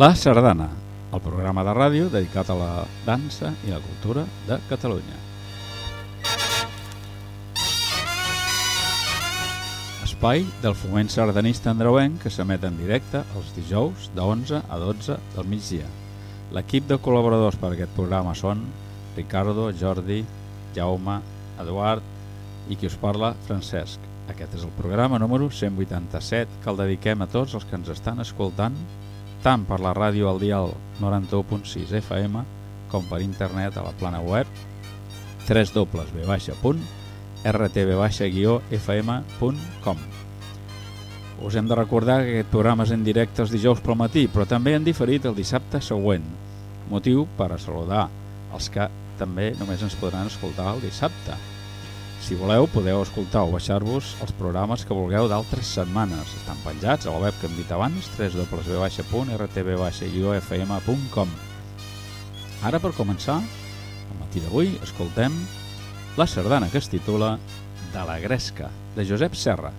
La Sardana, el programa de ràdio dedicat a la dansa i la cultura de Catalunya. Espai del foment sardanista andreuenc que s'emet en directe els dijous de 11 a 12 del migdia. L'equip de col·laboradors per a aquest programa són Ricardo, Jordi, Jaume, Eduard i qui us parla, Francesc. Aquest és el programa número 187 que el dediquem a tots els que ens estan escoltant tant per la ràdio al dial 91.6 FM com per internet a la plana web www.rtb-fm.com Us hem de recordar que aquest programa és en directe els dijous pel matí, però també en diferit el dissabte següent, motiu per a saludar els que també només ens podran escoltar el dissabte. Si voleu, podeu escoltar o baixar-vos els programes que vulgueu d'altres setmanes. Estan penjats a la web que hem dit abans, www.rtb-iofm.com Ara, per començar, el matí d'avui, escoltem la sardana que es titula De la Gresca, de Josep Serra.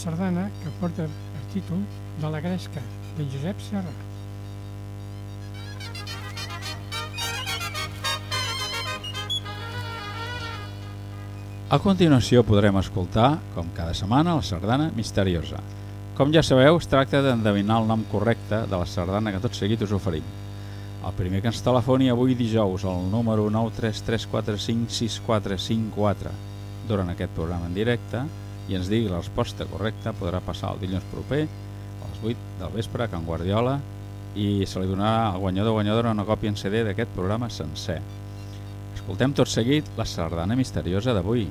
Sardana que porta el títol de la Gresca, de Josep Serra. A continuació podrem escoltar, com cada setmana, la sardana misteriosa. Com ja sabeu, es tracta d'endevinar el nom correcte de la sardana que tot seguit us oferim. El primer que ens telefoni avui dijous al número 933456454 durant aquest programa en directe i ens digui la resposta correcta podrà passar el dilluns proper a les 8 del vespre a Can Guardiola i se li donarà al guanyador o guanyadora una còpia en CD d'aquest programa sencer. Escoltem tot seguit la sardana misteriosa d'avui.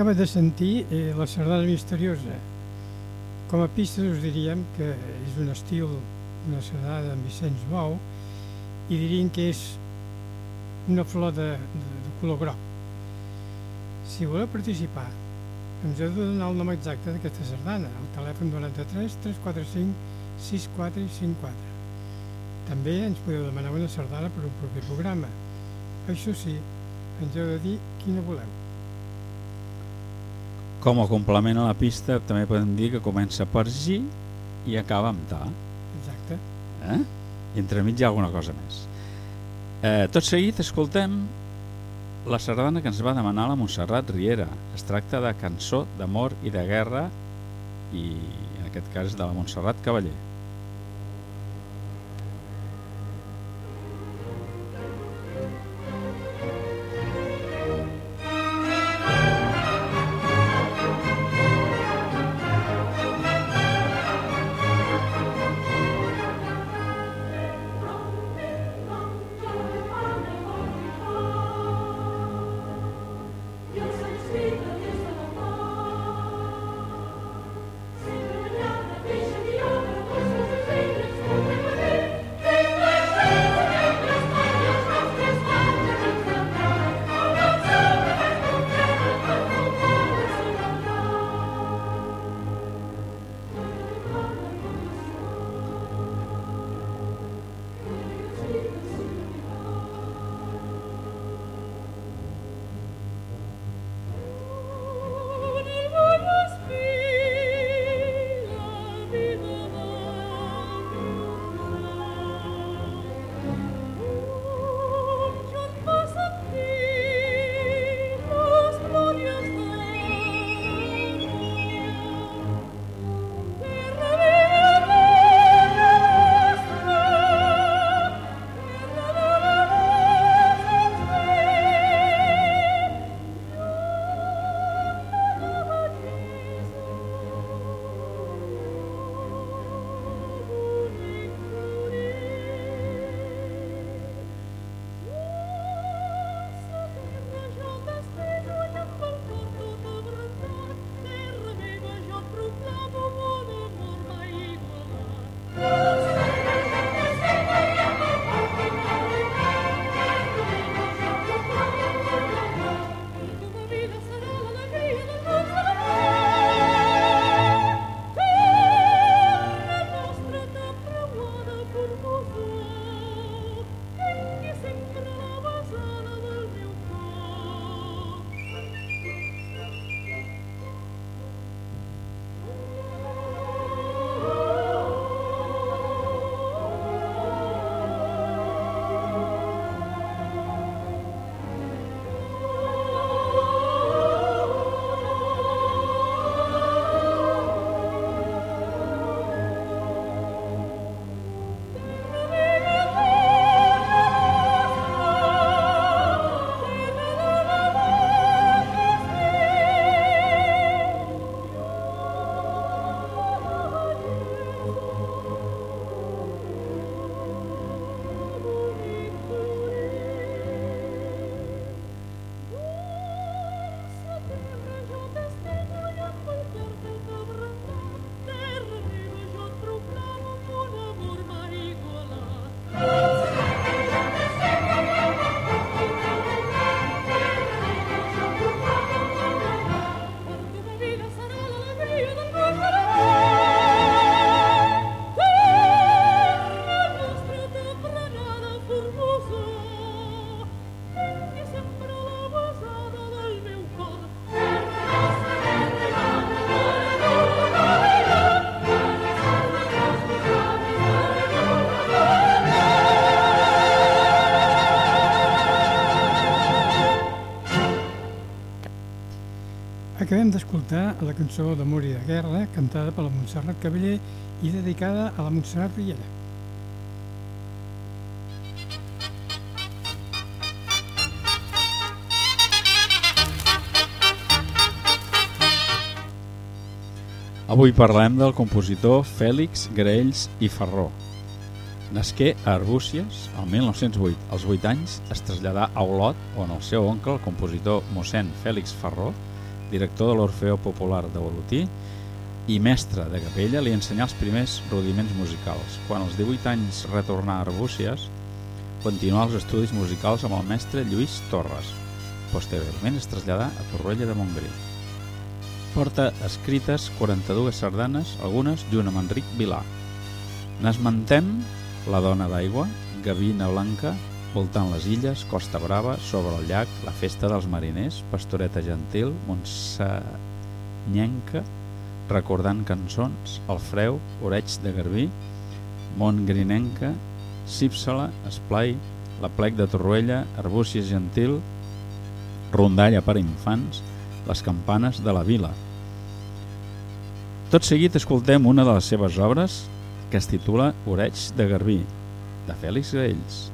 Acabat de sentir eh, la sardana misteriosa. Com a pista us diríem que és un estil, una sardana d'en Vicenç Bou, i diríem que és una flor de, de, de color groc. Si voleu participar, ens heu de donar el nom exacte d'aquesta sardana, al telèfon 93 345 6454. També ens podeu demanar una sardana per un proper programa. Això sí, ens heu de dir quina voleu. Com a complement a la pista també podem dir que comença per G i acaba amb Ta. Exacte. Eh? I entremig hi ha alguna cosa més. Eh, tot seguit escoltem la sardana que ens va demanar la Montserrat Riera. Es tracta de cançó d'amor i de guerra i en aquest cas de la Montserrat Cavaller. Acabem d'escoltar la cançó d'Amor i de Guerra, cantada per la Montserrat Cavaller i dedicada a la Montserrat Riera. Avui parlem del compositor Fèlix Graells i Ferró. Nasqué a Arbúcies el 1908. Als 8 anys es traslladà a Olot, on el seu oncle, el compositor mossèn Fèlix Ferró, director de l'Orfeo Popular de Bolotí i mestre de capella, li ensenyà els primers rudiments musicals. Quan als 18 anys retornà a Arbúcies, continuà els estudis musicals amb el mestre Lluís Torres. Posteriorment es traslladà a Torroella de Montgrí. Porta escrites 42 sardanes, algunes junt amb Enric Vilà. N'esmentem La dona d'aigua, Gavina Blanca, Voltant les illes, Costa Brava, Sobre el llac, La festa dels mariners, Pastoreta gentil, Montsanyenca, Recordant cançons, El freu, Oreig de Garbí, Montgrinenca, Cípsala, Esplai, La plec de Torroella, Arbúcies gentil, Rondalla per infants, Les campanes de la vila. Tot seguit escoltem una de les seves obres que es titula Oreig de Garbí, de Fèlix Graells.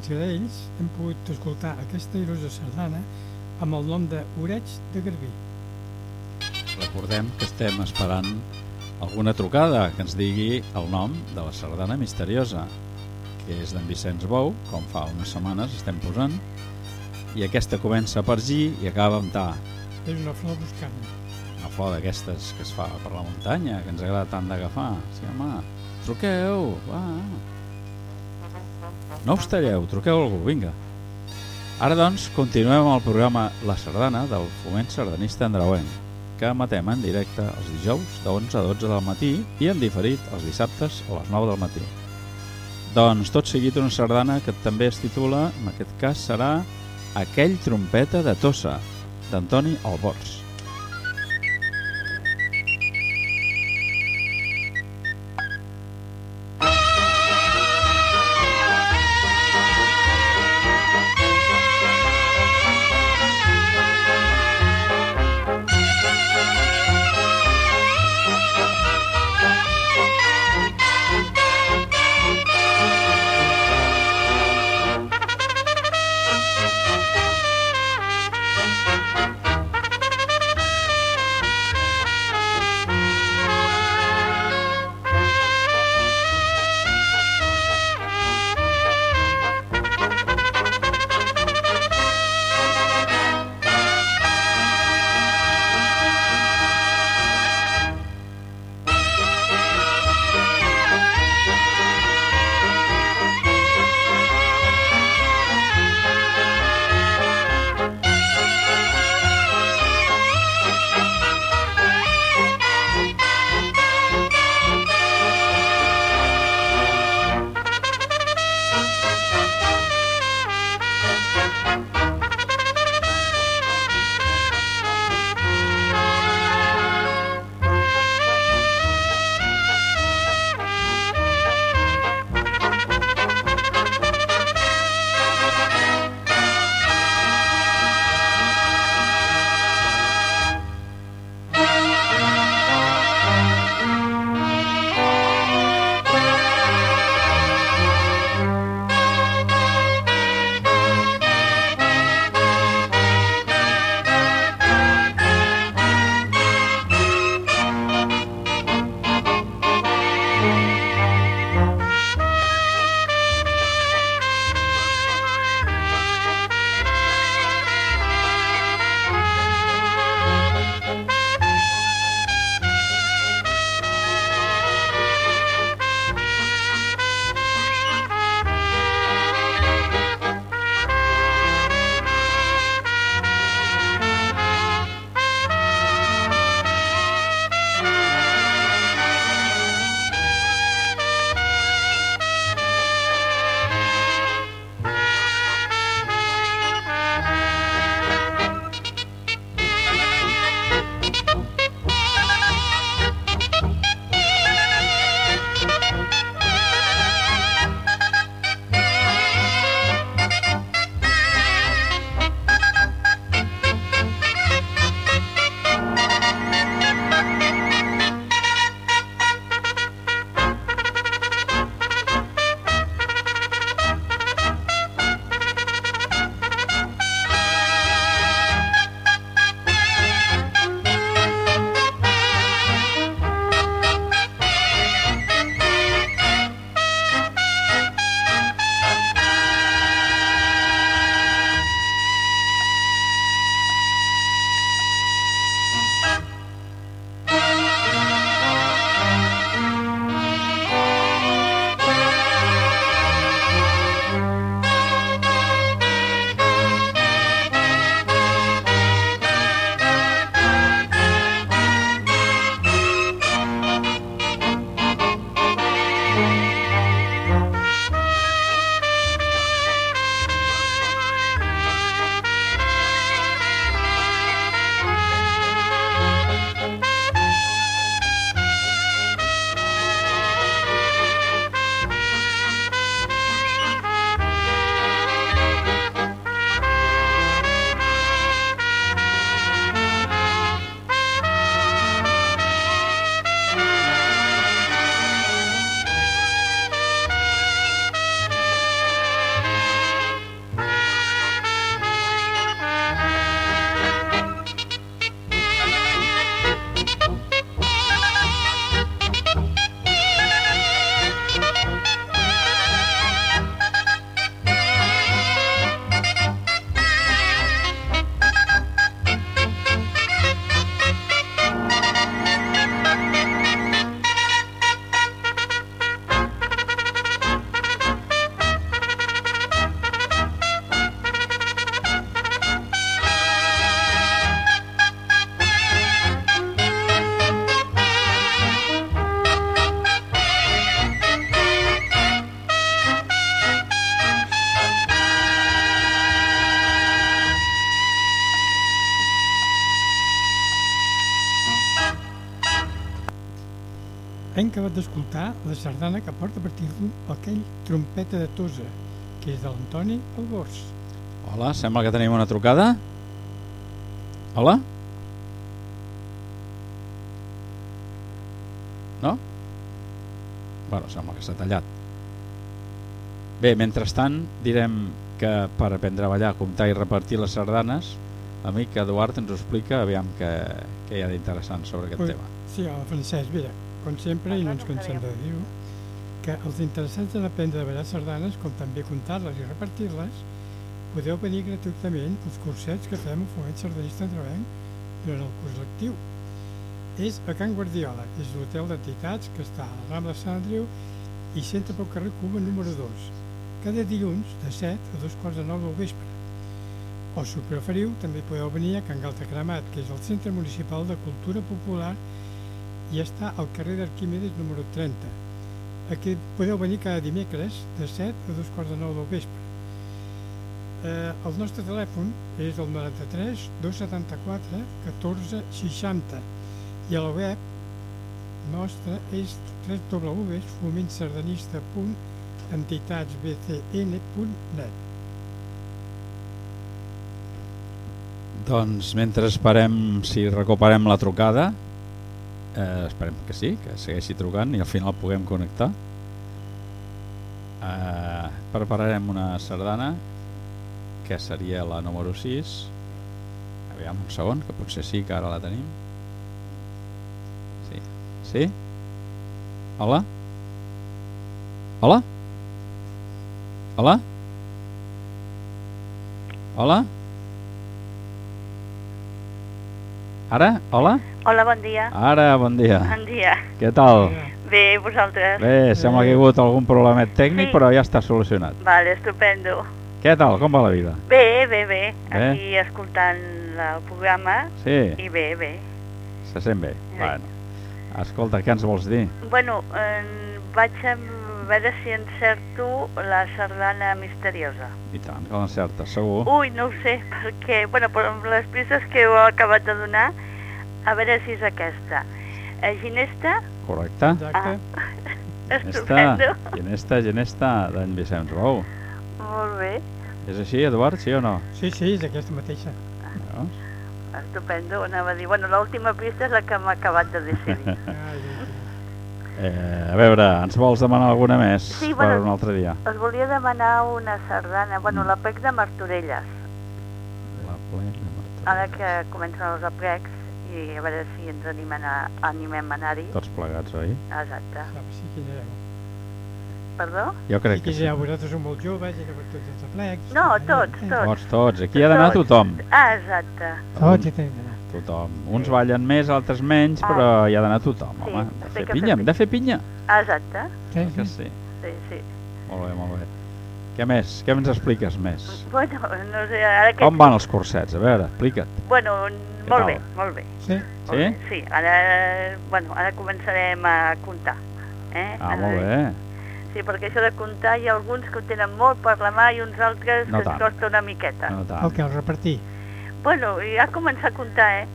Compositor Fèlix Graells hem pogut escoltar aquesta airosa sardana amb el nom de Oreig de Garbí. Recordem que estem esperant alguna trucada que ens digui el nom de la sardana misteriosa, que és d'en Vicenç Bou, com fa unes setmanes estem posant, i aquesta comença per G i acaba amb Ta. És una flor buscant. Una flor d'aquestes que es fa per la muntanya, que ens agrada tant d'agafar. Sí, home, truqueu, va. No us talleu, truqueu algú, vinga. Ara, doncs, continuem amb el programa La Sardana del Foment Sardanista Andreuenc, que emetem en directe els dijous de 11 a 12 del matí i en diferit els dissabtes a les 9 del matí. Doncs tot seguit una sardana que també es titula, en aquest cas serà Aquell trompeta de Tossa, d'Antoni Hem acabat d'escoltar la sardana que porta per títol aquell trompeta de Tosa, que és de l'Antoni Albors. Hola, sembla que tenim una trucada. Hola? No? Bueno, sembla que s'ha tallat. Bé, mentrestant direm que per aprendre a ballar, comptar i repartir les sardanes, l'amic Eduard ens ho explica, aviam què, què hi ha d'interessant sobre aquest Ui. tema. Sí, el Francesc, mira, com sempre, i no ens cansem de dir-ho, que els interessats en aprendre a ballar sardanes, com també comptar-les i repartir-les, podeu venir gratuïtament als cursets que fem al Foment Sardanista Androvenc durant el curs lectiu. És a Can Guardiola, és l'hotel d'entitats que està a la Rambla Sant Andreu i centre pel carrer Cuba número 2, cada dilluns de 7 a 2 quarts de 9 del vespre. O, si ho preferiu, també podeu venir a Can Galta Cremat, que és el Centre Municipal de Cultura Popular i està al carrer d'Arquímedes número 30. Aquí podeu venir cada dimecres de 7 a 2 quarts de 9 del vespre. Eh, el nostre telèfon és el 93 274 14 60 i a la web nostra és www.fomentsardanista.entitats.bcn.net Doncs mentre esperem si recuperem la trucada, eh, esperem que sí, que segueixi trucant i al final puguem connectar. Eh, prepararem una sardana que seria la número 6. Aviam un segon, que potser sí que ara la tenim. Sí? Sí? Hola? Hola? Hola? Hola? Ara? Hola? Hola, bon dia. Ara, bon dia. Bon dia. Què tal? Bé, vosaltres? Bé, sembla que hi ha hagut algun problemet tècnic, Sí. però ja està solucionat. Vale, estupendo. Què tal? Com va la vida? Bé, bé, bé. Bé. Aquí escoltant el programa Sí, i bé, bé. se sent bé. Sí. Bueno. Escolta, què ens vols dir? Bueno, eh, vaig a veure si encerto la sardana misteriosa. I tant, que l'encertes, segur. Ui, no ho sé, perquè, bueno, per amb les pistes que heu acabat de donar, a veure si és aquesta. Eh, Ginesta, Correcte. Exacte. Ginesta, estupendo. Ginesta, Ginesta, d'en Vicenç Bou. Molt bé, És així, Eduard, sí o no? Sí, sí, és aquesta mateixa. Veus? estupendo, anava a dir. Bueno, l'última pista és la que m'ha acabat de decidir. Ah, ja, Eh, a veure, ens vols demanar alguna més Sí, per bueno. un altre dia? Us volia demanar una sardana, bueno, Mm. l'aplec de Martorelles, La plec de Martorelles. ara que comencen els aplecs i a veure si ens animem a, animem a anar-hi. Tots plegats, oi? Exacte. ja. Sí que ja, Perdó? Jo sí crec que que sí. ja vosaltres sou molt joves i llavors tots els aplecs. No, tots, tots. Tots, tots. Aquí ha d'anar tothom. Ah, exacte. Tots hi tenen. Tothom. Uns ballen més, altres menys, Ah. però hi ha d'anar tothom, Sí, home. De fer pinya, hem de fer pinya. Exacte. Sí, Que sí. sí. Sí, sí. Molt bé, molt bé. Què més? Què ens expliques més? Bueno, no sé, ara que... Com van els cursets? A veure, explica't. Bueno, molt bé, molt bé. Sí? molt bé. Sí, ara, bueno, ara començarem a comptar. Eh? Ah, Ara- molt bé. Sí, perquè això de comptar hi ha alguns que ho tenen molt per la mà i uns altres No que tant. ens costa una miqueta. No tant. El que el repartir. Bueno, ja començar a comptar, eh?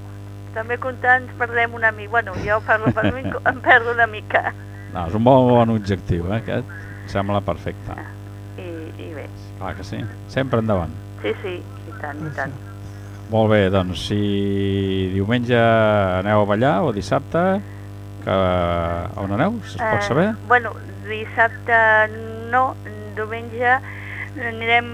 També comptar ens perdem una mica. Bueno, jo parlo per mi, em perdo una mica. No, és un bon, bon objectiu, eh, aquest. Em sembla perfecte. I, I bé, Clar que sí. Sempre endavant. sí, sí, i tant, i tant. Molt bé, doncs si diumenge aneu a ballar o dissabte, que on aneu? Es pot saber? Eh, bueno, dissabte no, diumenge anirem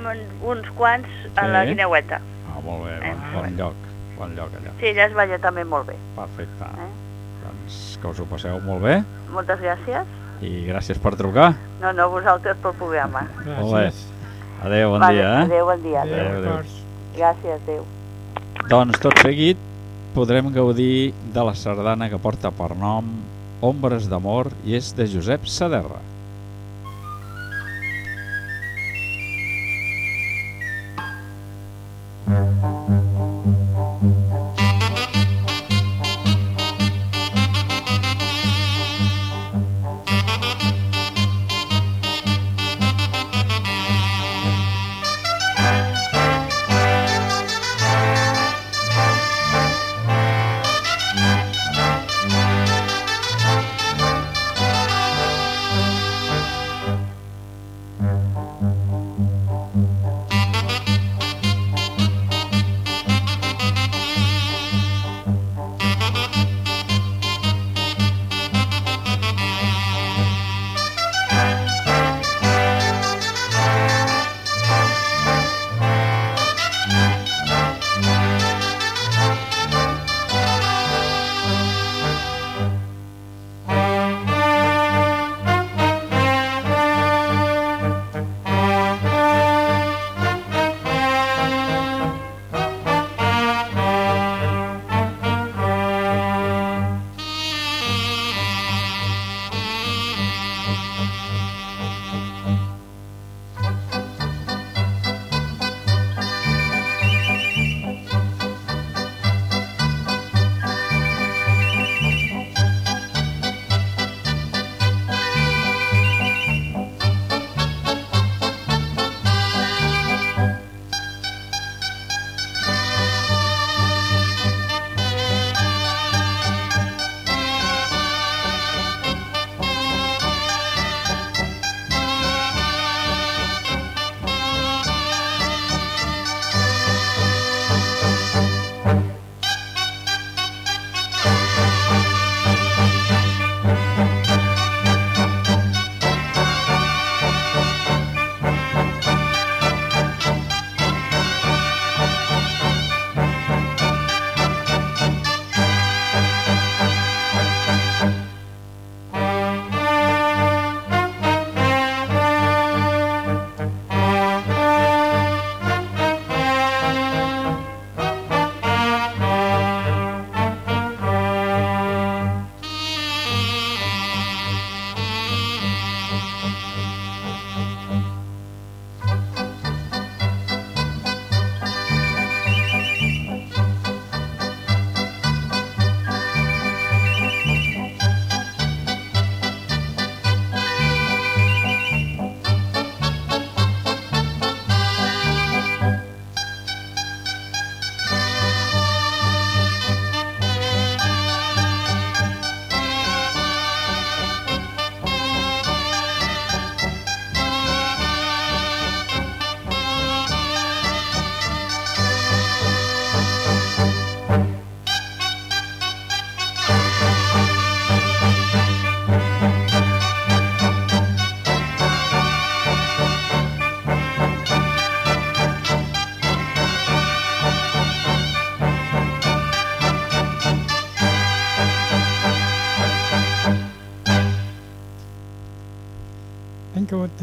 uns quants a la Sí. Guineueta. Molt bé, Eh, bon, bon lloc. Bon lloc allà. Sí, allà es balla també molt bé. Perfecte. Eh? Doncs que us ho passeu molt bé Moltes gràcies. i gràcies per trucar. No, no, vosaltres pel programa. Molt bé. Gràcies. Adéu, bon vale, dia. Eh? Adéu, bon dia. Adéu, Adéu, adéu. Gràcies, adéu. Doncs tot seguit podrem gaudir de la sardana que porta per nom Ombres d'amor i és de Josep Saderra. Thank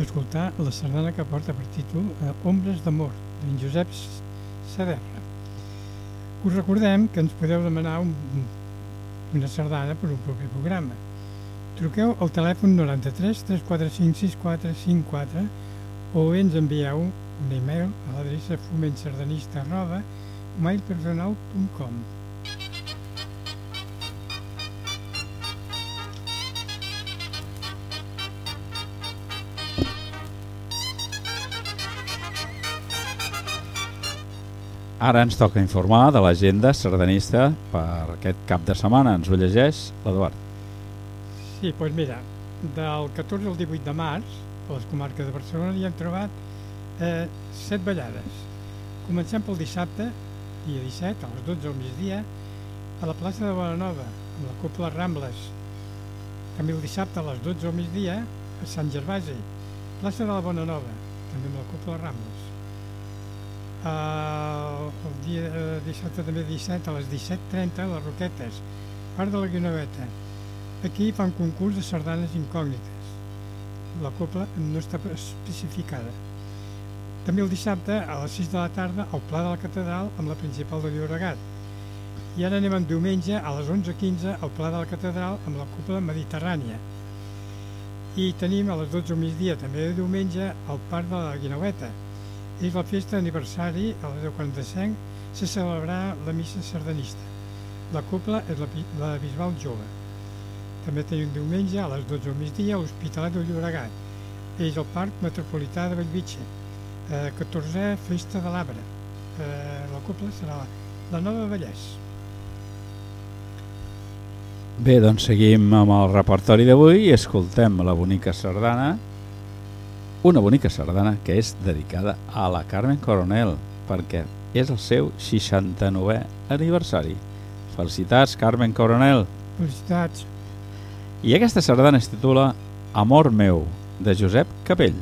acabat d'escoltar la sardana que porta per títol eh, Ombres d'amor, d'en Josep Saderra. Us recordem que ens podeu demanar un, una sardana per un proper programa. Truqueu al telèfon 93 345 6454 o ens envieu un e-mail a l'adreça fomentsardanista arroba mailpersonal.com Ara ens toca informar de l'agenda sardanista per aquest cap de setmana. Ens ho llegeix l'Eduard. Sí, doncs mira, del 14 al 18 de març, a les comarques de Barcelona hi hem trobat eh, set ballades. Comencem pel dissabte, dia 17, a les 12 al migdia, a la plaça de Bonanova, amb la Cúpula Rambles. També el dissabte a les 12 al migdia, a Sant Gervasi, plaça de la Bonanova, també amb la Cúpula Rambles. El dia eh, dissabte també 17 a les 17.30 les Roquetes, part de la Guinoveta. Aquí fan concurs de sardanes incògnites. La copla no està especificada. També el dissabte a les 6 de la tarda al Pla de la Catedral amb la principal de Llobregat. I ara anem en diumenge a les 11.15 al Pla de la Catedral amb la cúpula mediterrània. I tenim a les 12 del migdia també de diumenge al Parc de la Guinoveta, és la festa d'aniversari, a les 10.45, se celebrarà la missa sardanista. La cúpula és la, la Bisbal Jove. També tenim diumenge a les 12 del migdia a l'Hospitalet del Llobregat. És el Parc Metropolità de Bellvitge. Eh, 14è Festa de l'Arbre. Eh, la cúpula serà la, la Nova Vallès. Bé, doncs seguim amb el repertori d'avui i escoltem la bonica sardana una bonica sardana que és dedicada a la Carmen Coronel perquè és el seu 69è aniversari. Felicitats, Carmen Coronel. Felicitats. I aquesta sardana es titula Amor meu, de Josep Capell.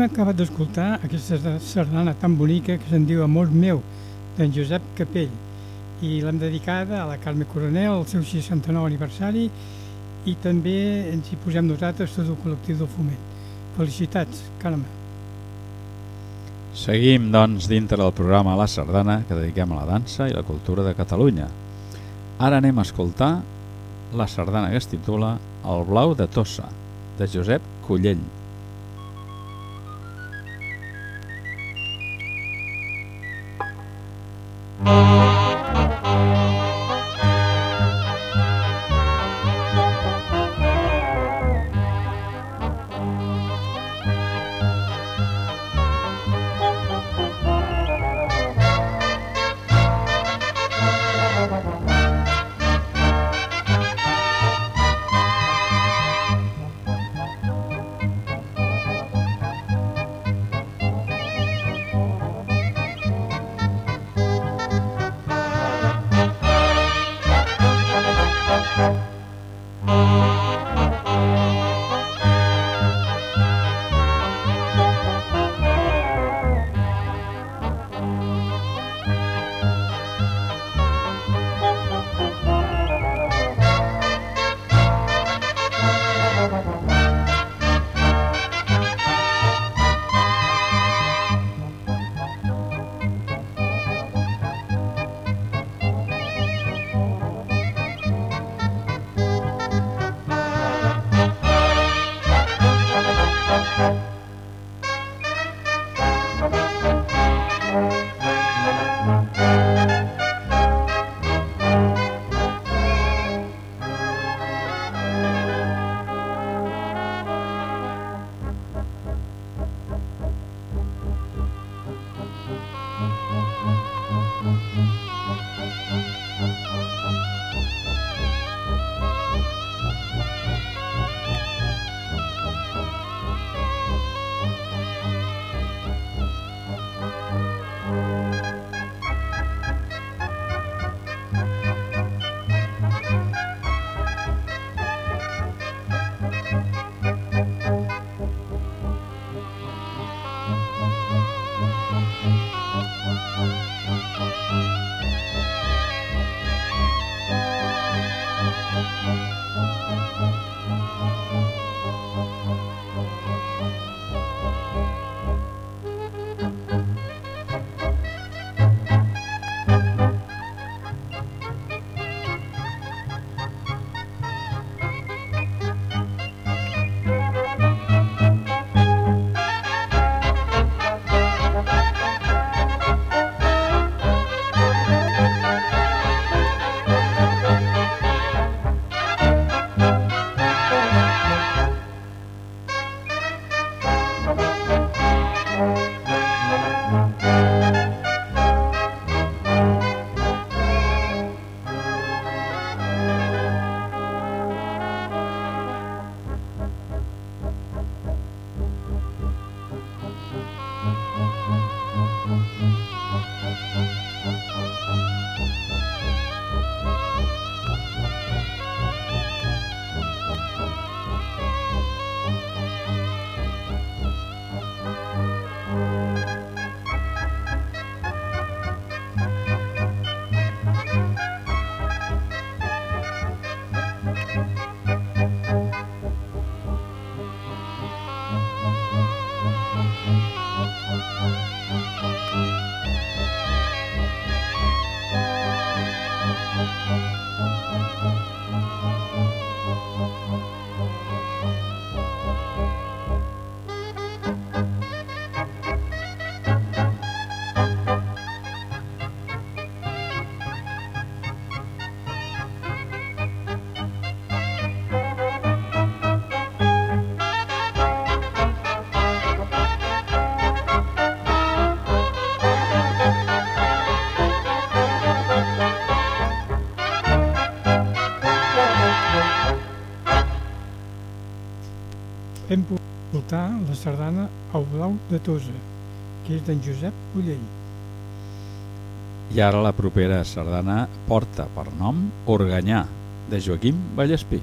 Hem acabat d'escoltar aquesta sardana tan bonica que se'n diu Amor meu, d'en Josep Capell, i l'hem dedicada a la Carme Coronel, al seu 69 aniversari, i també ens hi posem nosaltres tot el col·lectiu del foment. Felicitats, Carme. Seguim, doncs, dintre del programa La Sardana, que dediquem a la dansa i la cultura de Catalunya. Ara anem a escoltar la sardana que es titula El blau de Tossa, de Josep Collell. Hem sardana Au Blau de Tosa, que és d'en Josep Ullell. I ara la propera sardana porta per nom Organyà, de Joaquim Vallespí.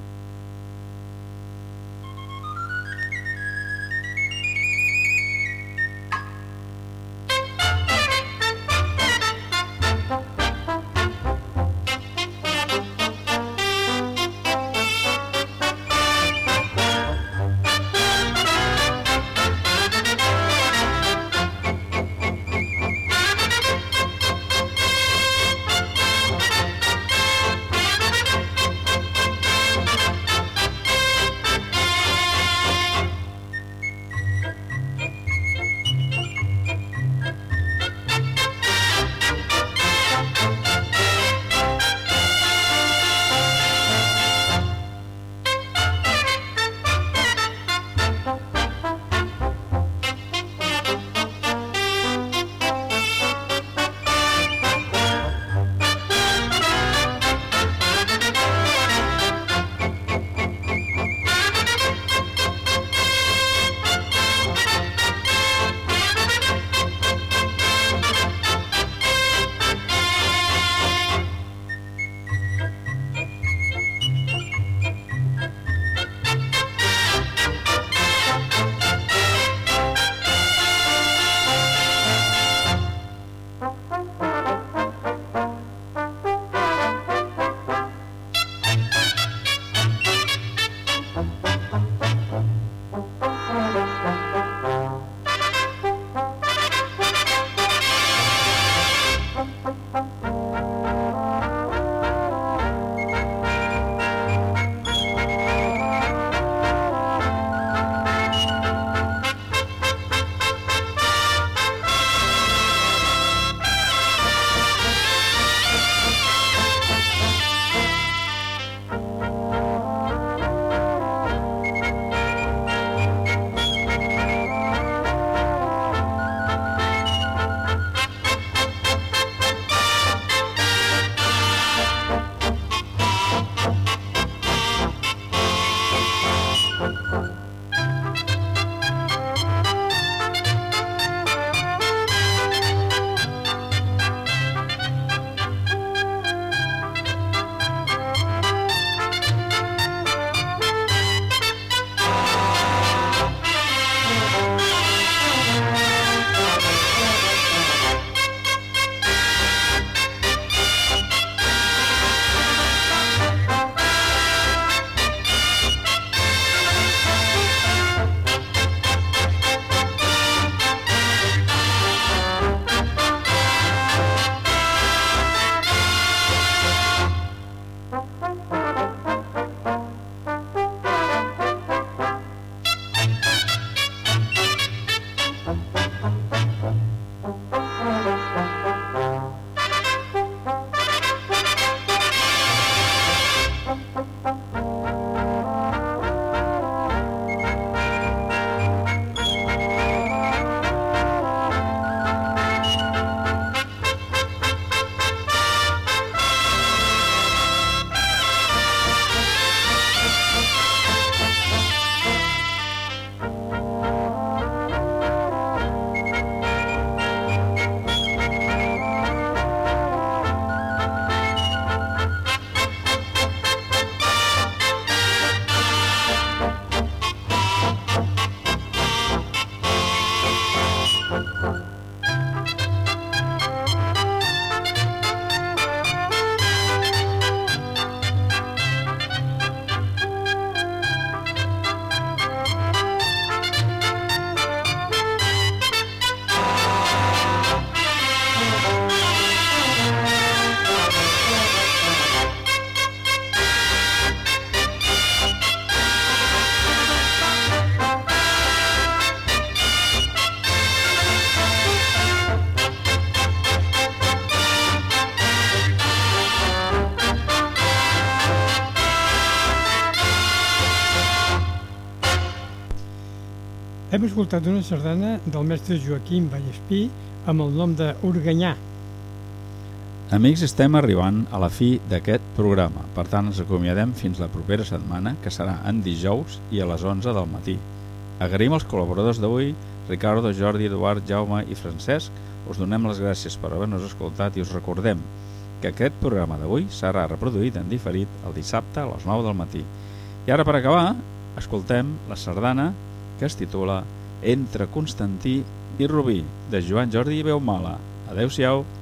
Hem escoltat una sardana del mestre Joaquim Vallespí amb el nom de Organyà. Amics, estem arribant a la fi d'aquest programa. Per tant, ens acomiadem fins la propera setmana, que serà en dijous i a les 11 del matí. Agraïm els col·laboradors d'avui, Ricardo, Jordi, Eduard, Jaume i Francesc. Us donem les gràcies per haver-nos escoltat i us recordem que aquest programa d'avui serà reproduït en diferit el dissabte a les 9 del matí. I ara, per acabar, escoltem la sardana que es titula Entre Constantí i Rubí, de Joan Jordi i Mala. Adéu-siau!